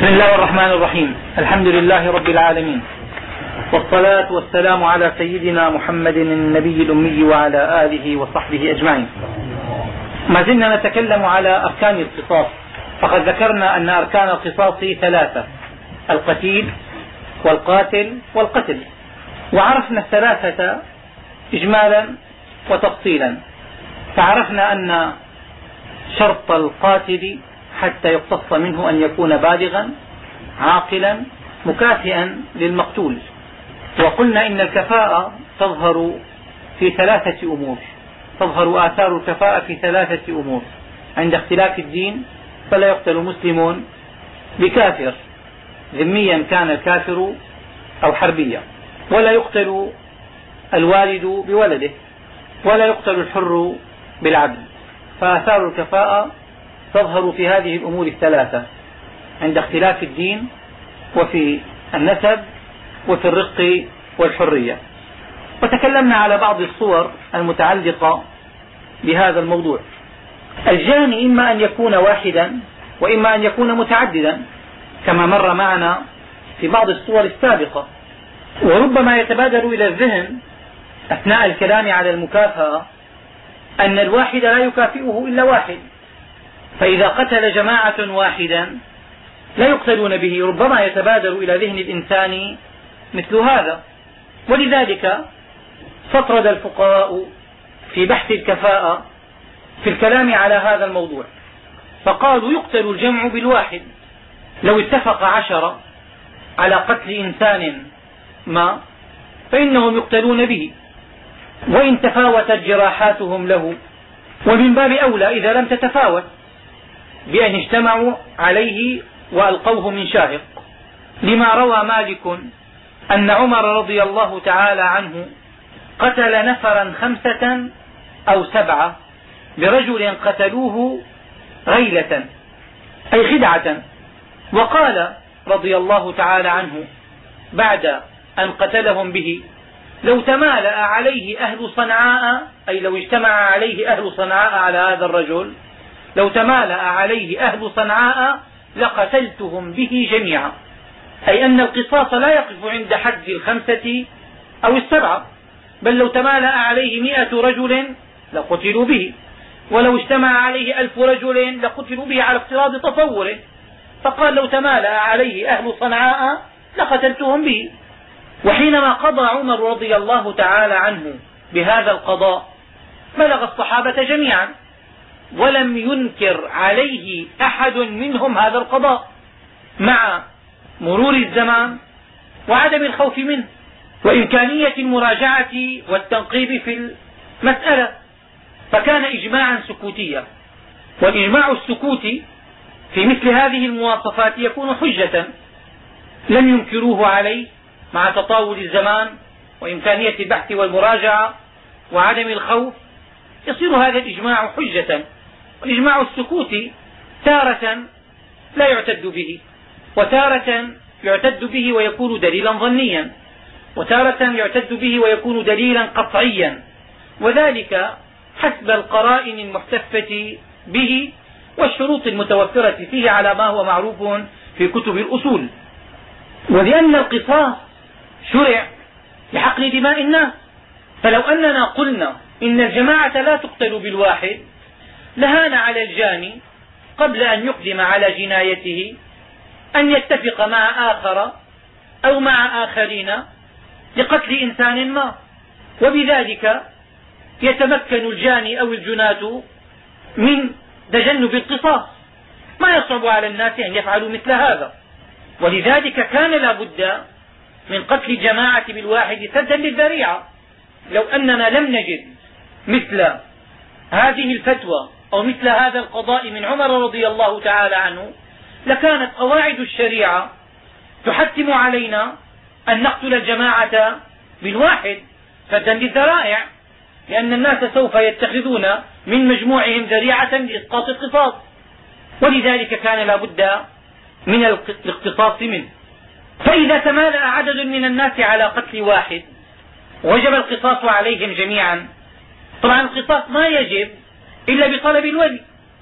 بسم الله الرحمن الرحيم. الحمد لله رب العالمين. والصلاة والسلام على سيدنا محمد النبي الأمي وعلى آله وصحبه أجمعين. ما زلنا نتكلم على أركان القصاص. فقد ذكرنا أن أركان القصاص ثلاثة القتيل والقاتل والقتل. وعرفنا الثلاثة إجمالا وتفصيلا. فعرفنا أن شرط القاتل حتى يقتص منه أن يكون بالغا عاقلا مكافئا للمقتول. وقلنا إن الكفاءة تظهر في ثلاثة أمور تظهر آثار الكفاءة في ثلاثة أمور. عند اختلاف الدين فلا يقتل مسلم بكافر ذميا كان الكافر أو حربيا. ولا يقتل الوالد بولده ولا يقتل الحر بالعدل. فآثار الكفاءة تظهر في هذه الأمور الثلاثة عند اختلاف الدين وفي النسب وفي الرق والحرية. وتكلمنا على بعض الصور المتعلقة بهذا الموضوع. الجاني إما أن يكون واحدا وإما أن يكون متعددا كما مر معنا في بعض الصور السابقة. وربما يتبادر إلى الذهن أثناء الكلام على المكافأة أن الواحد لا يكافئه إلا واحد. فإذا قتل جماعة واحدا لا يقتلون به ربما يتبادر إلى ذهن الإنسان مثل هذا. ولذلك فطرد الفقهاء في بحث الكفاءة في الكلام على هذا الموضوع فقالوا يقتل الجمع بالواحد. لو اتفق عشرة على قتل إنسان ما فإنهم يقتلون به. وإن تفاوتت جراحاتهم له ومن باب أولى إذا لم تتفاوت. بأن اجتمعوا عليه وألقوه من شاهق. لما روى مالك أن عمر رضي الله تعالى عنه قتل نفرا خمسة أو سبعة برجل قتلوه غيلة أي خدعة. وقال رضي الله تعالى عنه بعد أن قتلهم به لو تمالأ عليه أهل صنعاء أي لو اجتمع عليه أهل صنعاء على هذا الرجل لو تمالأ عليه أهل صنعاء لقتلتهم به جميعا. أي أن القصاص لا يقف عند حد الخمسة أو السبعة بل لو تمالأ عليه م رجل لقتلوا به. ولو اجتمع عليه ألف رجل لقتلوا به على افتراض تصوره. فقال لو تمالأ عليه أهل صنعاء لقتلتهم به. وحينما قضى عمر رضي الله تعالى عنه بهذا القضاء بلغ الصحابة جميعا. ولم ينكر عليه أحد منهم هذا القضاء مع مرور الزمان وعدم الخوف منه وإمكانية المراجعة والتنقيب في المسألة. فكان إجماعا سكوتيا والإجماع السكوتي في مثل هذه المواصفات يكون حجة لم ينكروه عليه مع تطاول الزمان وإمكانية البحث والمراجعة وعدم الخوف. يصير هذا الإجماع حجة والإجماع السكوتي تارة لا يعتد به وتارة يعتد به ويكون دليلا ظنيا وتارة يعتد به ويكون دليلا قطعيا. وذلك حسب القرائن المحتفة به والشروط المتوفرة فيه على ما هو معروف في كتب الأصول. ولأن القصاص شرع لحقن دماء الناس. فلو أننا قلنا إن الجماعة لا تقتل بالواحد لهان على الجاني قبل أن يقدم على جنايته أن يتفق مع آخر أو مع آخرين لقتل إنسان ما وبذلك يتمكن الجاني أو الجناة من تجنب القصاص. ما يصعب على الناس أن يفعلوا مثل هذا. ولذلك كان لا بد من قتل الجماعة بالواحد سدا للذريعة. لو أننا لم نجد مثل هذه الفتوى أو مثل هذا القضاء من عمر رضي الله تعالى عنه لكانت قواعد الشريعة تحتم علينا أن نقتل الجماعة بالواحد سدا للذرائع لأن الناس سوف يتخذون من مجموعهم ذريعة لإسقاط القصاص. ولذلك كان لا بد من الاقتصاص منه. فإذا تمالأ عدد من الناس على قتل واحد وجب القصاص عليهم جميعا. طبعا القصاص ما يجب إلا بطلب الولي.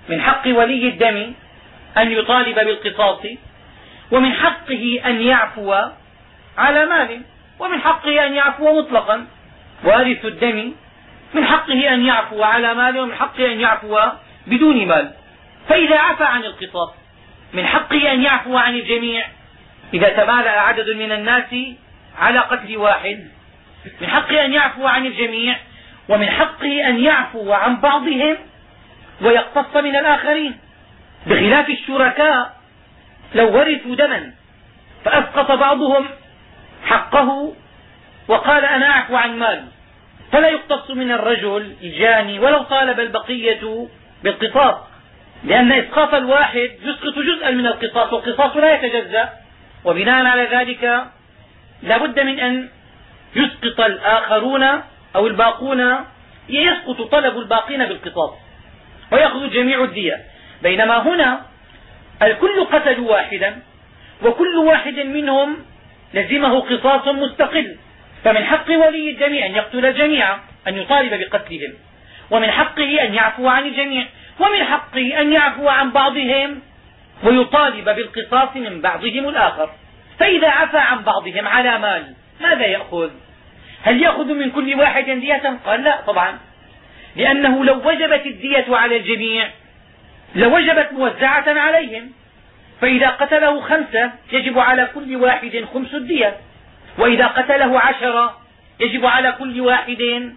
من حق ولي الدم أن يطالب بالقصاص ومن حقه أن يعفو على مال ومن حقه أن يعفو مطلقا. وارث الدم من حقه أن يعفو على مال ومن حقه أن يعفو بدون مال. فإذا عفى عن القصاص من حقه أن يعفو عن الجميع. إذا تمالأ عدد من الناس على قتل واحد من حقه أن يعفو عن الجميع ومن حقه أن يعفو عن بعضهم ويقتص من الآخرين. بخلاف الشركاء لو ورثوا دما فأسقط بعضهم حقه وقال أنا أعفو عن مال فلا يقتص من الرجل الجاني ولو طالب البقية بالقصاص لأن إسقاط الواحد يسقط جزءا من القصاص والقصاص لا يتجزأ. وبناء على ذلك لا بد من أن يسقط الآخرون أو الباقون يسقط طلب الباقين بالقصاص ويأخذ جميع الدية. بينما هنا الكل قتلوا واحدا وكل واحد منهم لزمه قصاص مستقل. فمن حق ولي الدم أن يقتل الجميع أن يطالب بقتلهم. ومن حقه أن يعفو عن الجميع ومن حقه أن يعفو عن بعضهم ويطالب بالقصاص من بعضهم الآخر. فإذا عفى عن بعضهم على مال ماذا يأخذ؟ هل يأخذ من كل واحد دية؟ قال لا طبعا. لأنه لو وجبت الدية على الجميع لوجبت موزعة عليهم. فإذا قتله خمسة يجب على كل واحد خمس الدية. وإذا قتله عشرة يجب على كل واحد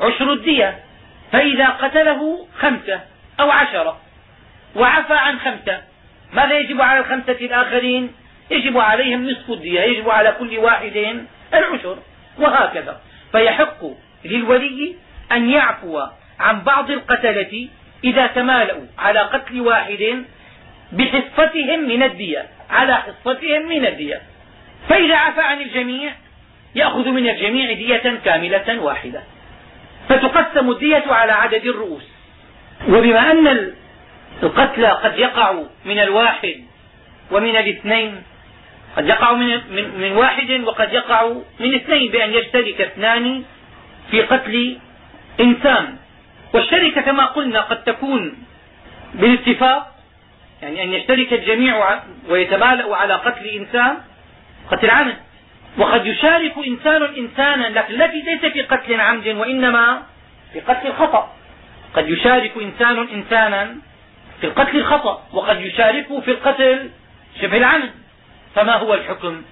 عشر الدية. فإذا قتله خمسة أو عشرة وعفى عن خمسة ماذا يجب على الخمسة الآخرين؟ يجب عليهم نصف الدية يجب على كل واحد العشر وهكذا. فيحق للولي أن يعفو عن بعض القتلة إذا تمالؤوا على قتل واحد بحصتهم من الدية على حصتهم من الدية. فإذا عفى عن الجميع يأخذ من الجميع دية كاملة واحدة. فتقسم الدية على عدد الرؤوس. وبما أن القتل قد يقع من الواحد ومن الاثنين قد يقع من, من, من واحد وقد يقع من اثنين بأن يشترك اثنان في قتل إنسان. والشركة كما قلنا قد تكون بالاتفاق يعني أن يشترك الجميع ويتمالأ على قتل إنسان قتل عمد. وقد يشارك إنسان إنسانا لكن التي ليس في قتل عمد وإنما في قتل الخطأ. قد يشارك إنسان إنسانا في القتل الخطأ وقد يشاركه في القتل شبه العمد. فما هو الحكم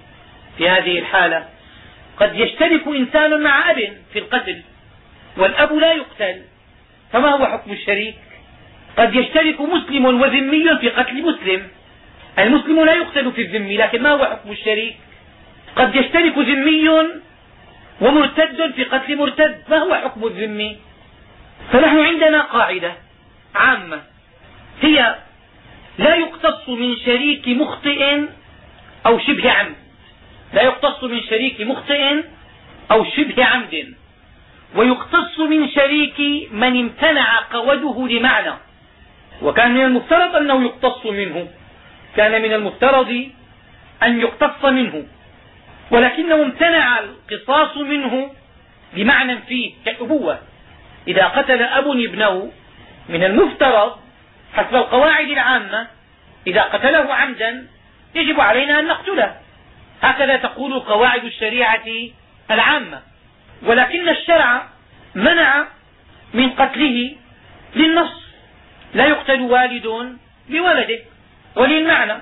في هذه الحالة؟ قد يشترك إنسان مع أب في القتل والأب لا يقتل. فما هو حكم الشريك؟ قد يشترك مسلم وذمي في قتل مسلم. المسلم لا يقتل في الذم لكن ما هو حكم الشريك؟ قد يشترك ذمي ومرتد في قتل مرتد. ما هو حكم الذمي؟ فنحن عندنا قاعدة عامة. هي لا يقتص من شريك مخطئ أو شبه عمد. لا يقتص من شريك مخطئ أو شبه عمد. ويقتص من شريك من امتنع قوده لمعنى. وكان من المفترض أنه يقتص منه. كان من المفترض أن يقتص منه. ولكنه امتنع القصاص منه بمعنى فيه كالأبوة. إذا قتل أب ابنه من المفترض حسب القواعد العامة إذا قتله عمدا يجب علينا أن نقتله. هكذا تقول قواعد الشريعة العامة. ولكن الشرع منع من قتله للنص. لا يقتل والد بولده وللمعنى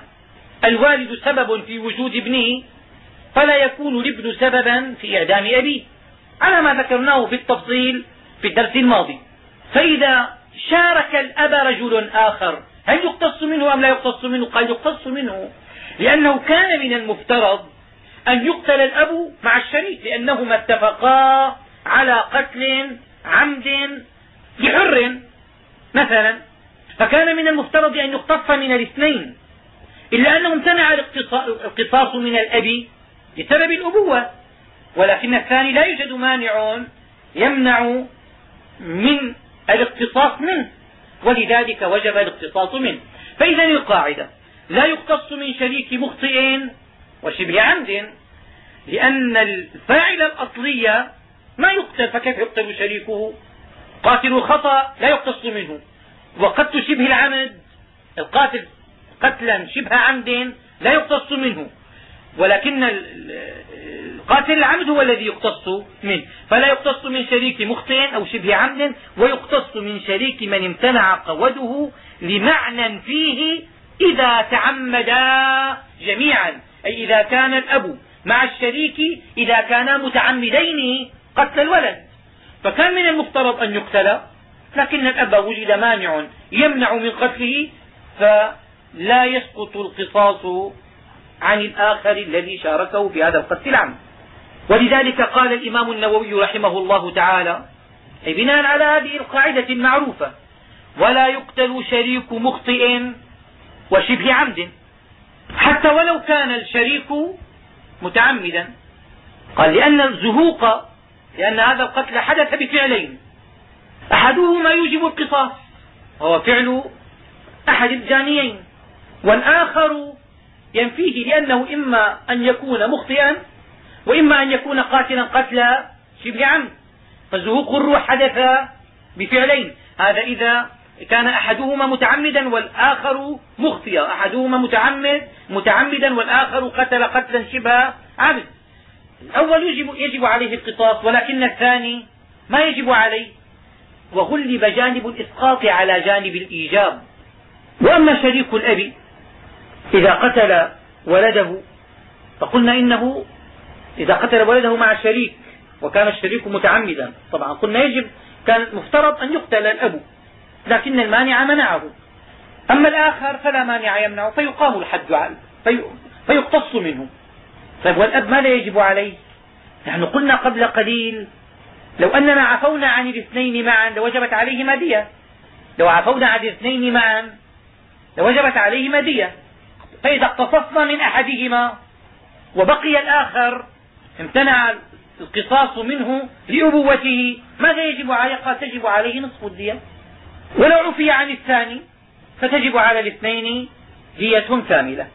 الوالد سبب في وجود ابنه فلا يكون الابن سببا في إعدام أبيه. على ما ذكرناه في التفصيل في الدرس الماضي. فإذا شارك الأب رجل آخر هل يقتص منه أم لا يقتص منه؟ قال يقتص منه لأنه كان من المفترض أن يقتل الأب مع الشريك لأنهما اتفقا على قتل عمد لحر مثلا. فكان من المفترض أن يقتص من الاثنين إلا أنه امتنع القصاص من الأب بسبب الأبوة. ولكن الثاني لا يوجد مانع يمنع من الاقتصاص منه ولذلك وجب الاقتصاص منه. فإذا القاعدة لا يقتص من شريك مخطئ وشبه عمد لأن الفاعل الأصلي ما يقتل فكيف يقتل شريكه؟ قاتل الخطأ لا يقتص منه. وقتل شبه العمد القاتل قتلا شبه عمد لا يقتص منه. ولكن قاتل العمد هو الذي يقتص منه. فلا يقتص من شريك مخطئ أو شبه عمد ويقتص من شريك من امتنع قوده لمعنى فيه إذا تعمدا جميعا. أي إذا كان الأب مع الشريك إذا كانا متعمدين قتل الولد. فكان من المفترض أن يقتل لكن الأب وجد مانع يمنع من قتله فلا يسقط القصاص عن الآخر الذي شاركه في هذا القتل العمد ولذلك قال الإمام النووي رحمه الله تعالى أي بناء على هذه القاعدة المعروفة ولا يقتل شريك مخطئ وشبه عمد. حتى ولو كان الشريك متعمدا. قال لأن الزهوق لأن هذا القتل حدث بفعلين. أحدهما يوجب القصاص وهو فعل أحد الجانيين والآخر ينفيه لأنه إما أن يكون مخطئا وإما أن يكون قاتلا قتل شبه عمد. فزهوق الروح حدث بفعلين. هذا إذا كان أحدهما متعمدا والآخر مخطئا أحدهما متعمد متعمدا والآخر قتل قتلا شبه عمد الأول يجب, يجب عليه القصاص ولكن الثاني ما يجب عليه. وغلب جانب الإسقاط على جانب الإيجاب. وأما شريك الأب إذا قتل ولده فقلنا إنه إذا قتل ولده مع شريك وكان الشريك متعمدا. طبعا قلنا يجب كان مفترض أن يقتل الأب. لكن المانع منعه. أما الآخر فلا مانع يمنعه فيقام الحد فيقتص منه. طيب والأب ماذا يجب عليه؟ نحن قلنا قبل قليل لو أننا عفونا عن الاثنين معا لوجبت عليهما دية لو عفونا عن الاثنين معا لوجبت عليهما دية فإذا اقتصصنا من أحدهما وبقي الآخر امتنع القصاص منه لأبوته ماذا يجب عليه؟ قال تجب عليه نصف الدية. ولو عفي عن الثاني فتجب على الاثنين دية كاملة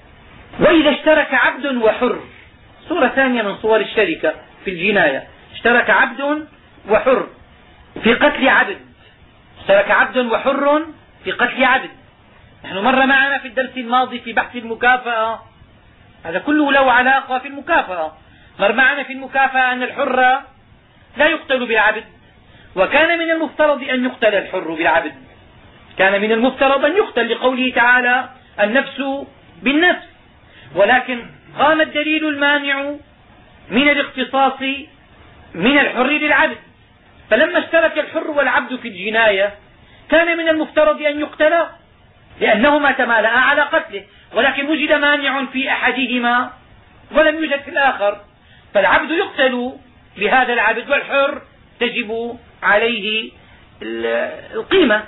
وإذا اشترك عبد وحر صورة ثانية من صور الشركة في الجناية. اشترك عبد وحر في قتل عبد. اشترك عبد وحر في قتل عبد. نحن مر معنا في الدرس الماضي في بحث المكافأة. هذا كله له علاقة في المكافأة. مر معنا في المكافأة أن الحر لا يقتل بالعبد وكان من المفترض أن يقتل الحر بالعبد. كان من المفترض أن يقتل لقوله تعالى النفس بالنفس. ولكن قام الدليل المانع من الاختصاص من الحر بالعبد. فلما اشترك الحر والعبد في الجناية كان من المفترض أن يقتلا لأنهما تمالآ على قتله. ولكن وجد مانع في أحدهما ولم يوجد في الآخر. فالعبد يقتل بهذا العبد والحر تجب عليه القيمة.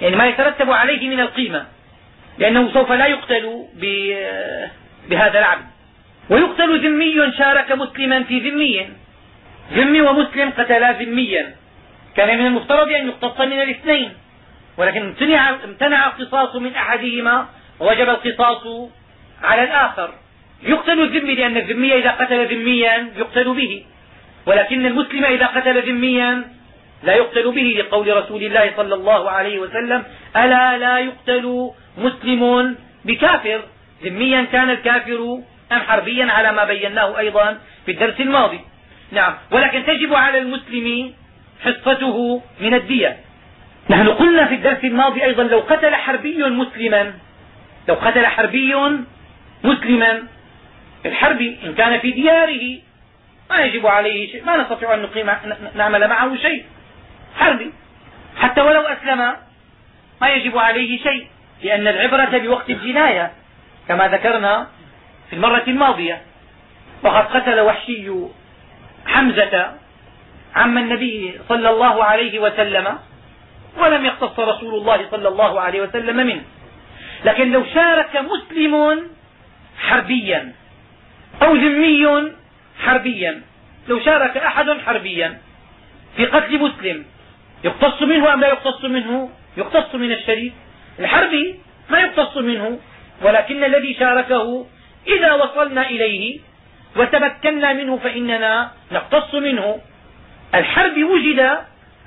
يعني ما يترتب عليه من القيمة لأنه سوف لا يقتل بهذا العبد. ويقتل ذمي شارك مسلما في ذمي. ذمي ومسلم قتلا ذميا. كان من المفترض أن يقتص من الاثنين. ولكن امتنع, امتنع القصاص من أحدهما ووجب القصاص على الآخر. يقتل الذمي لأن الذمي إذا قتل ذميا يقتل به. ولكن المسلم إذا قتل ذميا لا يقتل به لقول رسول الله صلى الله عليه وسلم ألا لا يقتل مسلم بكافر؟ ذميا كان الكافر أم حربيا على ما بيناه أيضا في الدرس الماضي. نعم. ولكن تجب على المسلم حصته من الدية. نحن قلنا في الدرس الماضي أيضا لو قتل حربي مسلما لو قتل حربي مسلما الحرب إن كان في دياره ما يجب عليه شيء ما نستطيع أن نقيم نعمل معه شيء. حربي حتى ولو أسلم ما يجب عليه شيء لأن العبرة بوقت الجناية كما ذكرنا في المرة الماضية. وقد قتل وحشي حمزة عم النبي صلى الله عليه وسلم ولم يقتص رسول الله صلى الله عليه وسلم منه. لكن لو شارك مسلم حربيا أو ذمي حربيا لو شارك أحد حربيا في قتل مسلم يقتص منه أم لا يقتص منه؟ يقتص من الشريك الحربي ما يقتص منه ولكن الذي شاركه إذا وصلنا إليه وتمكنا منه فإننا نقتص منه. الحرب وجد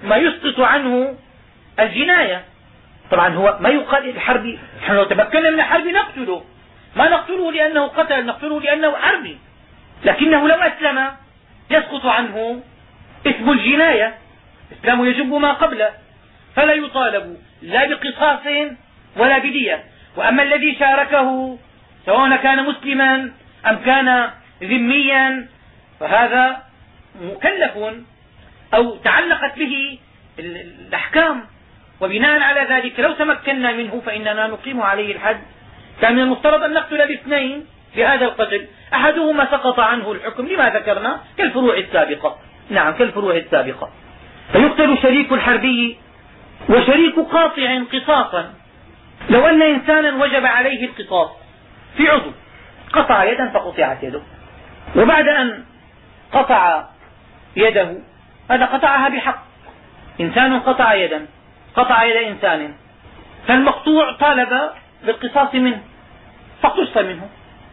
ما يسقط عنه الجناية. طبعا هو ما يقال الحرب نحن لو تمكنا من الحرب نقتله. ما نقتله لأنه قتل نقتله لأنه حربي. لكنه لو أسلم يسقط عنه اسم الجناية. الإسلام يجب ما قبله فلا يطالب لا بقصاص ولا بدية. وأما الذي شاركه سواء كان مسلما أم كان ذميا فهذا مكلف أو تعلقت به الأحكام. وبناء على ذلك لو تمكنا منه فإننا نقيم عليه الحد. كان من المفترض أن نقتل باثنين في هذا القتل. أحدهما سقط عنه الحكم لما ذكرنا؟ كالفروع السابقة. نعم كالفروع السابقة. فيقتل شريك الحربي وشريك قاطع قصاصا لو أن إنسانا وجب عليه القصاص في عضو قطع يدا فقطعت يده. وبعد أن قطع يده هذا قطعها بحق. إنسان قطع يدا قطع يد إنسان. فالمقطوع طالب بالقصاص منه فاقتص منه.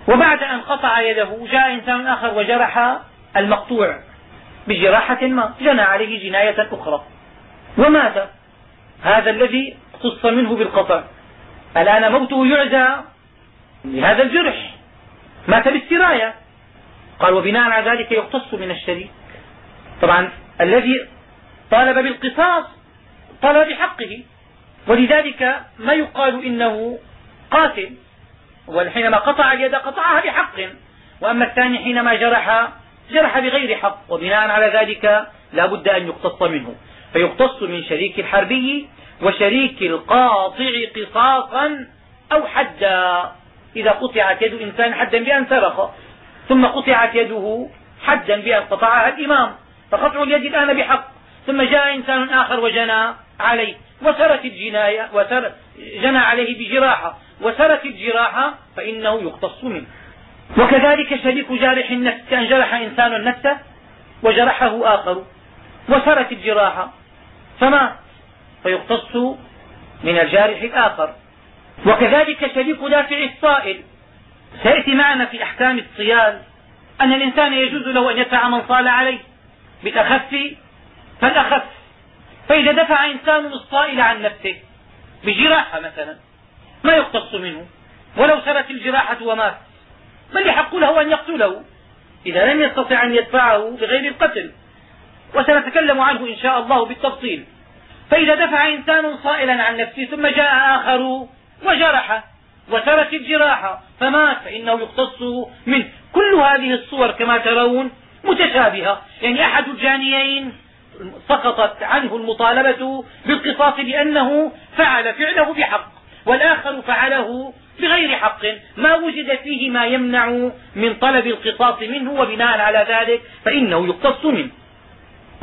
وبعد أن قطع يده جاء إنسان آخر وجرح المقطوع. بجراحة ما. جنى عليه جناية أخرى. ومات هذا الذي اقتص منه بالقطع. الآن موته يعزى لهذا الجرح. مات بالسراية قال وبناء على ذلك يقتص من الشريك. طبعا الذي طالب بالقصاص طلب بحقه ولذلك ما يقال إنه قاتل. وحينما قطع اليد قطعها بحق. وأما الثاني حينما جرح جرح بغير حق وبناء على ذلك لا بد أن يقتص منه. فيقتص من شريك الحربي وشريك القاطع قصاصا أو حدا. إذا قطعت يد إنسان حدا بأن سرق ثم قطعت يده حدا بأن قطعها الإمام. فقطع اليد الآن بحق ثم جاء إنسان آخر وجنى عليه. وسرت الجناية وسر جنى عليه بجراحة. وسرت الجراحة فإنه يقتص منه. وكذلك شريك جارح النفس كان جرح إنسان نفسه وجرحه آخر وسرت الجراحة فمات فيقتص من الجارح الآخر. وكذلك شريك دافع الصائل سيأتي معنا في أحكام الصيال أن الإنسان يجوز له أن يدفع من صال عليه بالأخف فالأخف. فإذا دفع إنسان الصائل عن نفسه بجراحة مثلا ما يقتص منه ولو سرت الجراحة ومات. بل يحق له أن يقتله؟ إذا لم يستطع أن يدفعه بغير القتل. وسنتكلم عنه إن شاء الله بالتفصيل. فإذا دفع إنسان صائلا عن نفسه ثم جاء آخر وجرحه وسرت الجراحة فمات فإنه يقتص منه كل هذه الصور كما ترون متشابهة. يعني أحد الجانيين سقطت عنه المطالبة بالقصاص لأنه فعل فعله بحق والآخر فعله بغير حق. ما وجد فيه ما يمنع من طلب القصاص منه وبناء على ذلك فإنه يقتص منه.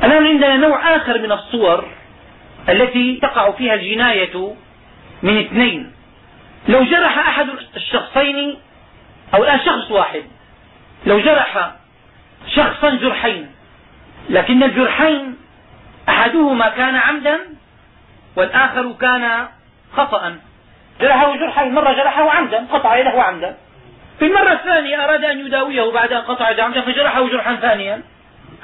الآن عندنا نوع آخر من الصور التي تقع فيها الجناية من اثنين. لو جرح أحد الشخصين أو الآن شخص واحد لو جرح شخصا جرحين لكن الجرحين أحدهما كان عمدا والآخر كان خطأ. جرحه جرحين مرة جرحه عمدا قطع يده عمدا. في المرة الثانية أراد أن يداويه بعد أن قطع يده عمدا فجرحه جرحا ثانيا.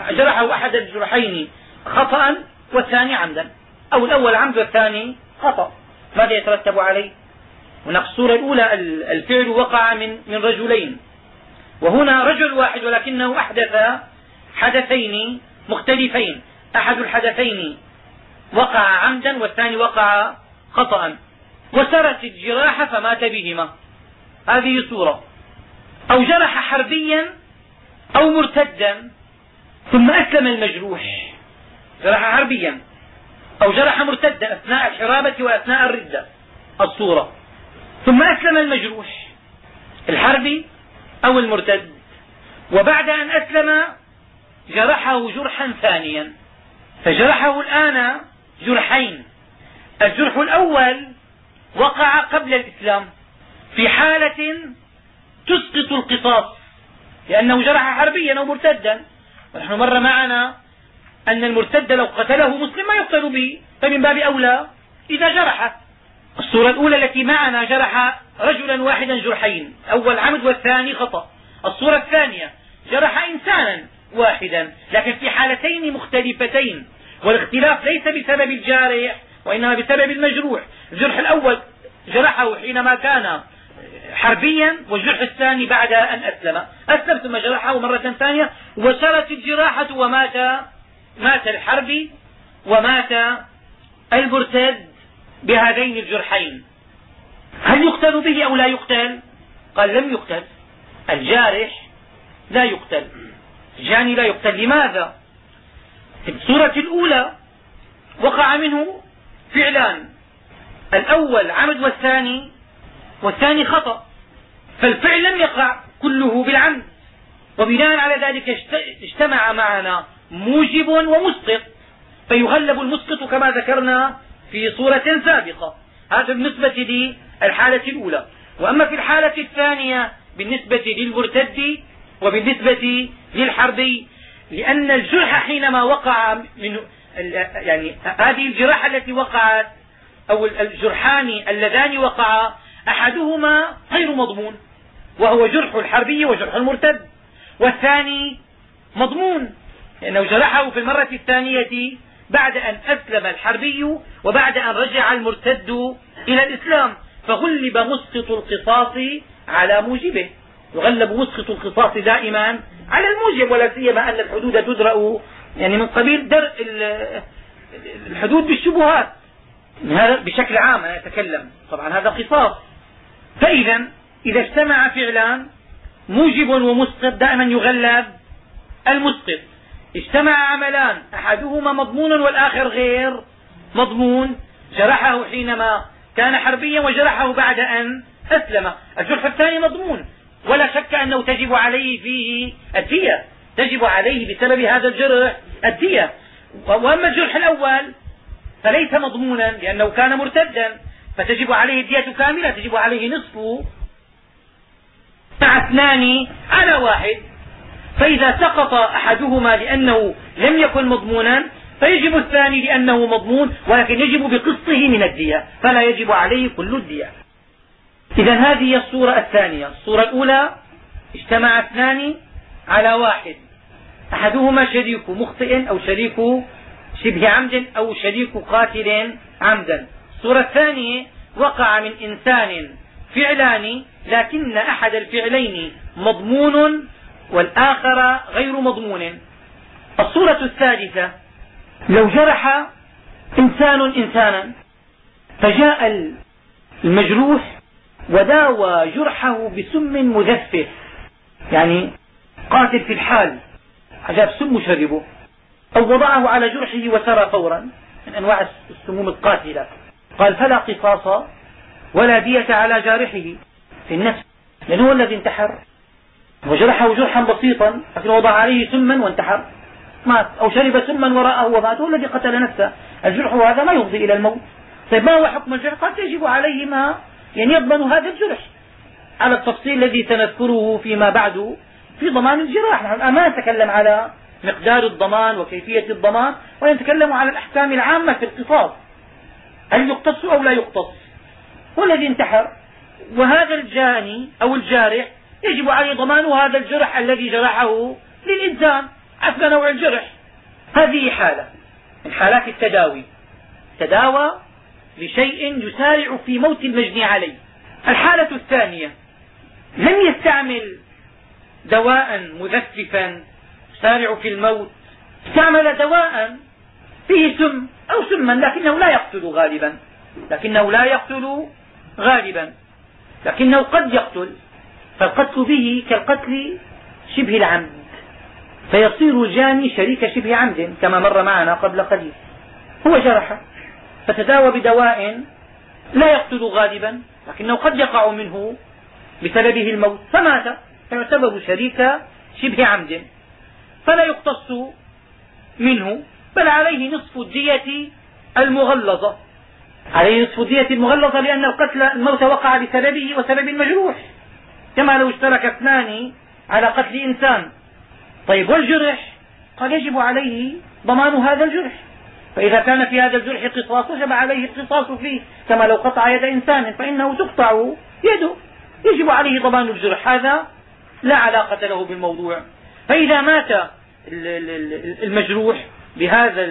جرحه أحد الجرحين خطأ والثاني عمدا. أو الأول عمد والثاني خطأ. ماذا يترتب عليه؟ هناك الصورة الأولى الفعل وقع من من رجلين. وهنا رجل واحد ولكنه أحدث حدثين مختلفين. أحد الحدثين وقع عمدا والثاني وقع خطأ. وسرت الجراح فمات بهما. هذه صورة. أو جرح حربيا أو مرتدا ثم أسلم المجروح. جرح حربيا. أو جرح مرتدا أثناء الحرابة وأثناء الردة. الصورة. ثم أسلم المجروح. الحربي أو المرتد. وبعد أن أسلم جرحه جرحا ثانيا. فجرحه الآن جرحين. الجرح الأول وقع قبل الإسلام في حالة تسقط القصاص لأنه جرح حربيا أو مرتدا. ونحن مر معنا أن المرتد لو قتله مسلم ما يقتل به فمن باب أولى إذا جرحه الصورة الأولى التي معنا جرح رجلا واحدا جرحين أول عمد والثاني خطأ. الصورة الثانية جرح إنسانا واحدا لكن في حالتين مختلفتين. والاختلاف ليس بسبب الجارح وإنما بسبب المجروح. الجرح الأول جرحه حينما كان حربيا والجرح الثاني بعد أن أسلم. أسلم ثم جرحه مرة ثانية وسرت الجراحة ومات مات الحربي ومات المرتد بهذين الجرحين. هل يقتل به أو لا يقتل؟ قال لم يقتل. الجارح لا يقتل. الجاني لا يقتل. لماذا؟ في الصورة الأولى وقع منه فعلان. الأول عمد والثاني والثاني خطأ. فالفعل لم يقع كله بالعمد. وبناء على ذلك اجتمع معنا موجب ومسقط. فيغلب المسقط كما ذكرنا في صورة سابقة. هذا بالنسبة للحالة الأولى. وأما في الحالة الثانية بالنسبة للمرتد وبالنسبة للحربي لأن الجرح حينما وقع من يعني هذه الجراحة التي وقعت أو الجرحان اللذان وقعا أحدهما غير مضمون وهو جرح الحربي وجرح المرتد والثاني مضمون لأنه جرحه في المرة الثانية بعد أن أسلم الحربي وبعد أن رجع المرتد إلى الإسلام فغلب مسقط القصاص على موجبه يغلب مسقط القصاص دائما على الموجب ولا سيما أن الحدود تدرأ يعني من قبيل درء الحدود بالشبهات. هذا بشكل عام أنا أتكلم. طبعا هذا قصاص فإذا إذا اجتمع فعلان موجب ومسقط دائما يغلب المسقط. اجتمع عملان أحدهما مضمون والآخر غير مضمون. جرحه حينما كان حربيا وجرحه بعد أن أسلم. الجرح الثاني مضمون. ولا شك أنه تجب عليه فيه الدية تجب عليه بسبب هذا الجرح الدية وأما الجرح الأول فليس مضمونا لأنه كان مرتدا. فتجب عليه الدية كاملة تجب عليه نصف مع اثنان على واحد. فإذا سقط أحدهما لأنه لم يكن مضمونا فيجب الثاني لأنه مضمون ولكن يجب بقسطه من الدية فلا يجب عليه كل الدية. إذا هذه الصورة الثانية. الصورة الأولى اجتمع اثنان على واحد. أحدهما شريك مخطئ أو شريك شبه عمد أو شريك قاتل عمدا. الصورة الثانية وقع من إنسان فعلان لكن أحد الفعلين مضمون والآخر غير مضمون. الصورة الثالثة لو جرح إنسان إنسانا فجاء المجروح وداوى جرحه بسم مذفف يعني قاتل في الحال جاب سم شربه. أو وضعه على جرحه وسرى فورا. من أنواع السموم القاتلة. قال فلا قصاص ولا دية على جارحه. في النفس. لأنه هو الذي انتحر؟ وجرحه جرحا بسيطا لكن وضع عليه سما وانتحر. مات أو شرب سما وراءه ومات. هو الذي قتل نفسه. الجرح هذا ما يفضي إلى الموت. طيب ما هو حكم الجرح؟ قد يجب عليه ما يعني يضمن هذا الجرح. على التفصيل الذي سنذكره فيما بعد في ضمان الجراح. نحن ما نتكلم على مقدار الضمان وكيفية الضمان ونتكلم على الأحكام العامة في القصاص هل يقتص أو لا يقتص؟ والذي انتحر. وهذا الجاني أو الجارح يجب عليه ضمان هذا الجرح الذي جرحه للإنسان حسب نوع الجرح. هذه حالة من حالات التداوي. تداوى لشيء يسارع في موت المجني عليه. الحالة الثانية لم يستعمل دواء مذففا يسارع في الموت. استعمل دواء فيه سم أو سما لكنه لا يقتل غالبا. لكنه لا يقتل غالبا. لكنه قد يقتل. فالقتل به كالقتل شبه العمد. فيصير الجاني شريك شبه عمد كما مر معنا قبل قليل. هو جرح. فتداوى بدواء لا يقتل غالبا لكنه قد يقع منه بسببه الموت. فمات. فيعتبر شريك شبه عمد. فلا يقتص منه بل عليه نصف الدية المغلظة. عليه نصف الدية المغلظة لأن القتل الموت وقع بسببه وسبب المجروح كما لو اشترك اثنان على قتل إنسان طيب والجرح؟ قال يجب عليه ضمان هذا الجرح. فإذا كان في هذا الجرح قصاص وجب عليه القصاص فيه. كما لو قطع يد إنسان فإنه تقطع يده. يجب عليه ضمان الجرح. هذا لا علاقة له بالموضوع. فإذا مات المجروح بهذا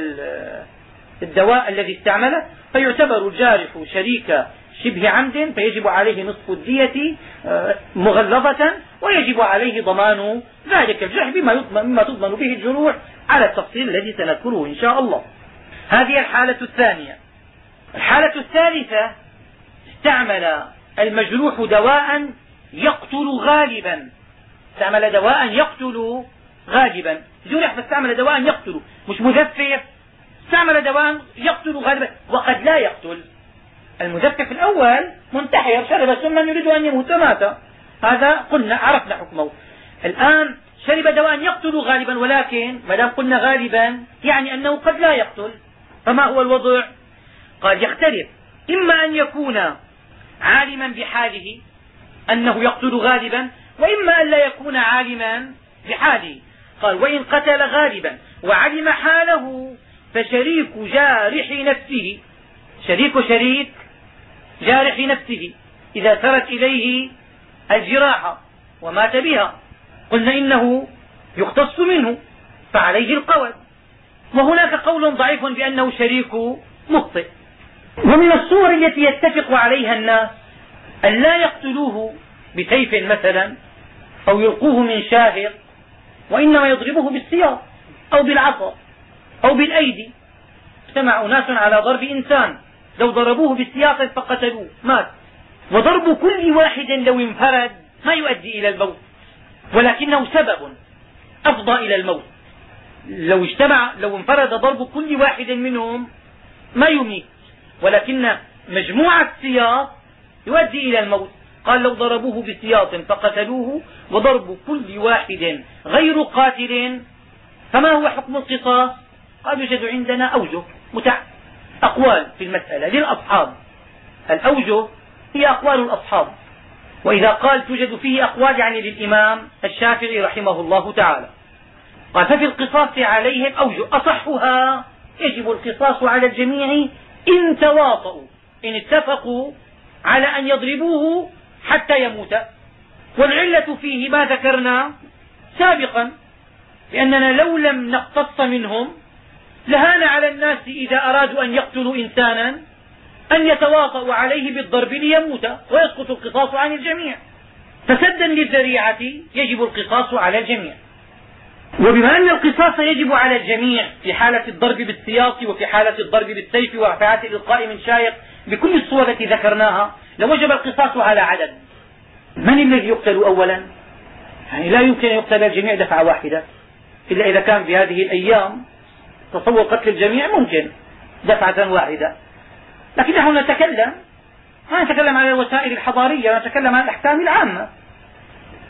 الدواء الذي استعمله فيعتبر الجارح شريك شبه عمد فيجب عليه نصف الدية آه، مغلظة ويجب عليه ضمان ذلك الجرح بما تضمن به الجروح على التفصيل الذي سنذكره إن شاء الله. هذه الحالة الثانية. الحالة الثالثة استعمل المجروح دواء يقتل غالبا. استعمل دواء يقتل غالبا جرح فاستعمل دواء يقتل مش مزفر استعمل دواء يقتل غالبا وقد لا يقتل. المزفف الأول منتحر. شرب سما يريد أن يموت مات هذا قلنا عرفنا حكمه. الآن شرب دواء يقتل غالبا ولكن ما دام قلنا غالبا يعني أنه قد لا يقتل. فما هو الوضع؟ قال يختلف إما أن يكون عالما بحاله أنه يقتل غالبا وإما أن لا يكون عالما بحاله. قال وإن قتل غالبا وعلم حاله فشريك جارح نفسه. شريك شريك جارح نفسه. إذا سرت إليه الجراحة ومات بها. قلنا إنه يختص منه فعليه القول. وهناك قول ضعيف بأنه شريك مخطئ. ومن الصور التي يتفق عليها الناس أن لا يقتلوه بسيف مثلا. أو يلقوه من شاهق وإنما يضربه بالسياط أو بالعصا أو بالأيدي. اجتمع أناس على ضرب إنسان لو ضربوه بالسياط فقتلوه مات. وضرب كل واحد لو انفرد ما يؤدي إلى الموت ولكنه سبب أفضى إلى الموت. لو اجتمع لو انفرد ضرب كل واحد منهم ما يميت ولكن مجموع السياط يؤدي إلى الموت. قال لو ضربوه بسياط فقتلوه وضرب كل واحد غير قاتل. فما هو حكم القصاص؟ قال يوجد عندنا أوجه متع أقوال في المسألة للأصحاب. الأوجه هي أقوال الأصحاب. وإذا قال توجد فيه أقوال يعني للإمام الشافعي رحمه الله تعالى. قال ففي القصاص عليهم أوجه أصحها؟ يجب القصاص على الجميع إن تواطؤوا إن اتفقوا على أن يضربوه حتى يموت. والعلة فيه ما ذكرنا سابقا لأننا لو لم نقتص منهم لهان على الناس إذا أرادوا أن يقتلوا إنسانا أن يتواطؤوا عليه بالضرب ليموت ويسقط القصاص عن الجميع. فسدا للذريعة يجب القصاص على الجميع. وبما أن القصاص يجب على الجميع في حالة الضرب بالسياط وفي حالة الضرب بالسيف وفي حالة الإلقاء من شايق بكل الصور التي ذكرناها لوجب القصاص على عدد. من الذي يقتل أولا؟ يعني لا يمكن أن يقتل الجميع دفعة واحدة. إلا إذا كان في هذه الأيام تصور قتل الجميع ممكن دفعة واحدة. لكن نحن نتكلم ما نتكلم عن الوسائل الحضارية نتكلم عن الأحكام العامة.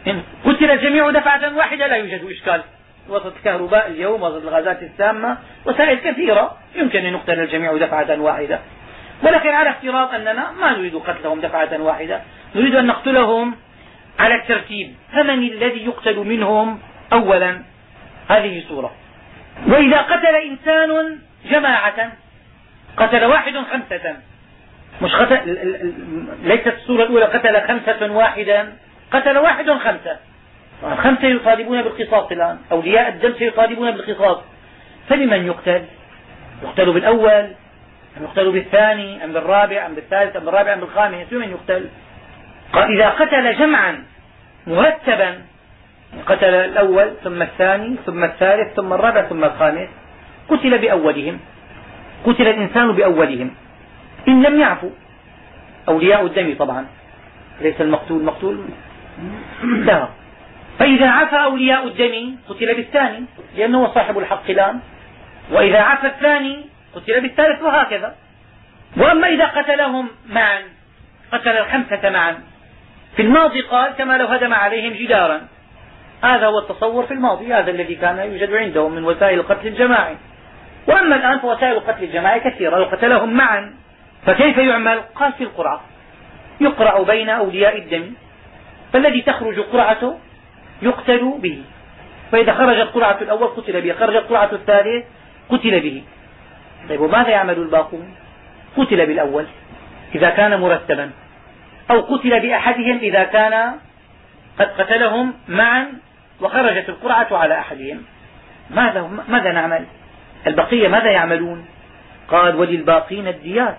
إن قتل الجميع دفعة واحدة لا يوجد إشكال. وسط الكهرباء اليوم وسط الغازات السامة وسائل كثيرة. يمكن أن يقتل الجميع دفعة واحدة. ولكن على افتراض أننا ما نريد قتلهم دفعة واحدة. نريد أن نقتلهم على الترتيب. فمن الذي يقتل منهم أولا؟ هذه صورة. وإذا قتل إنسان جماعة قتل واحد خمسة. مش قتل ليست الصورة الأولى قتل خمسة واحدا قتل واحد خمسة. خمسة يطالبون بالقصاص الآن. أولياء الدم سيطالبون بالقصاص. فلمن يقتل؟ يقتل بالأول أم يقتل بالثاني أم بالرابع أم بالثالث أم بالرابع أم بالخامس بمن يقتل. قال إذا قتل جمعا مرتبا قتل الأول ثم الثاني ثم الثالث ثم الرابع ثم الخامس قتل بأولهم. قتل الإنسان بأولهم. إن لم يعفوا. أولياء الدم طبعا. ليس المقتول مقتول. لا فإذا عفى أولياء الدم قتل بالثاني لأنه صاحب الحق الآن. وإذا عفى الثاني قتل بالثالث وهكذا. وأما إذا قتلهم معا قتل الخمسة معا. في الماضي قال كما لو هدم عليهم جدارا. هذا هو التصور في الماضي هذا الذي كان يوجد عندهم من وسائل القتل الجماعي. وأما الآن فوسائل القتل الجماعي كثيرة لو قتلهم معا فكيف يعمل؟ قال في القرعة. يقرع بين أولياء الدم. فالذي تخرج قرعته يقتل به. فإذا خرجت قرعة الأول قتل به خرجت قرعة الثالث قتل به. طيب وماذا يعمل الباقون؟ قتل بالأول إذا كان مرتبا أو قتل بأحدهم إذا كان قد قتلهم معا وخرجت القرعة على أحدهم. ماذا, ماذا نعمل؟ البقية ماذا يعملون؟ قال وللباقين الديات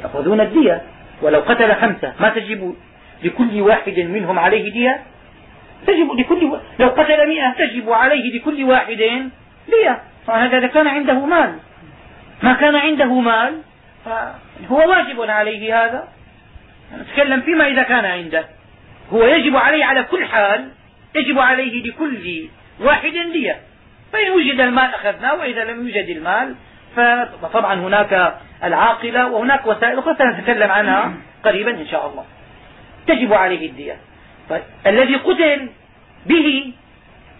يأخذون الدية ولو قتل خمسة ما تجب لكل واحد منهم عليه دية تجب لكل و... لو قتل مئة تجب عليه لكل واحد دية فهذا إذا كان عنده مال. ما كان عنده مال فهو واجب عليه هذا. نتكلم فيما إذا كان عنده. هو يجب عليه على كل حال يجب عليه لكل واحد دية. فإن وجد المال أخذناه وإذا لم يوجد المال فطبعا هناك العاقلة وهناك وسائل أخرى سنتكلم عنها قريبا إن شاء الله. تجب عليه الدية. طيب الذي قتل به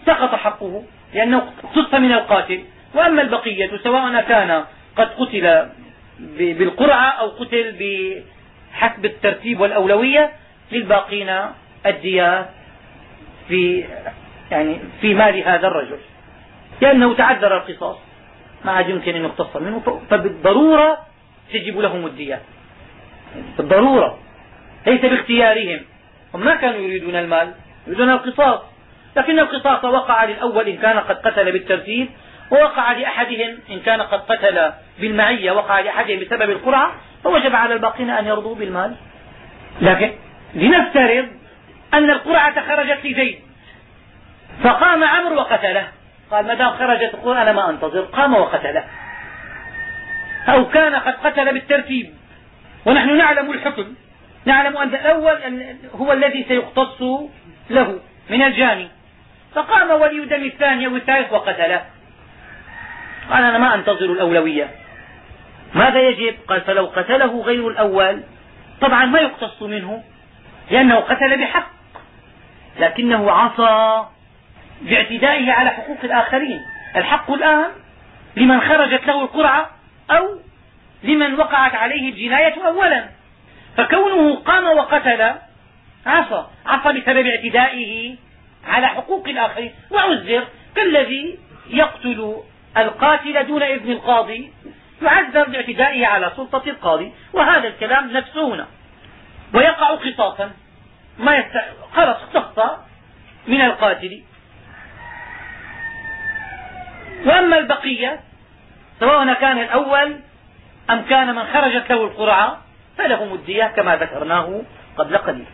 سقط حقه لأنه اقتص من القاتل. وأما البقية سواء كان قد قتل بالقرعة أو قتل بحسب الترتيب والأولوية للباقين الديات في يعني في مال هذا الرجل. لأنه تعذر القصاص. ما عاد يمكن أن يقتص منه. فبالضرورة تجب لهم الديات بالضرورة. ليس باختيارهم. هم ما كانوا يريدون المال يريدون القصاص. لكن القصاص وقع للأول إن كان قد قتل بالترتيب ووقع لأحدهم إن كان قد قتل بالمعية وقع لأحدهم بسبب القرعة فوجب على الباقين أن يرضوا بالمال. لكن لنفترض أن القرعة خرجت لزيد فقام عمرو وقتله. قال ما دام خرجت القرعة أنا ما أنتظر. قام وقتله. أو كان قد قتل بالترتيب. ونحن نعلم الحكم. نعلم أن الأول هو الذي سيقتص له من الجاني. فقام ولي دم الثاني أو الثالث وقتله. قال أنا ما أنتظر الأولوية. ماذا يجب؟ قال فلو قتله غير الأول طبعا ما يقتص منه لأنه قتل بحق لكنه عصى باعتدائه على حقوق الآخرين. الحق الآن لمن خرجت له القرعة أو لمن وقعت عليه الجناية أولا. فكونه قام وقتل عصى عصى بسبب اعتدائه على حقوق الآخرين. وعزر كالذي يقتل القاتل دون إذن القاضي يعذر باعتدائه على سلطة القاضي وهذا الكلام نفسه هنا. ويقع قصاصا. ما يست... خلص اختص من القاتل. وأما البقية سواء كان الأول أم كان من خرجت له القرعة فلهم الدية كما ذكرناه قبل قليل.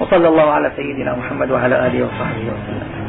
وصلى الله على سيدنا محمد وعلى آله وصحبه وسلم.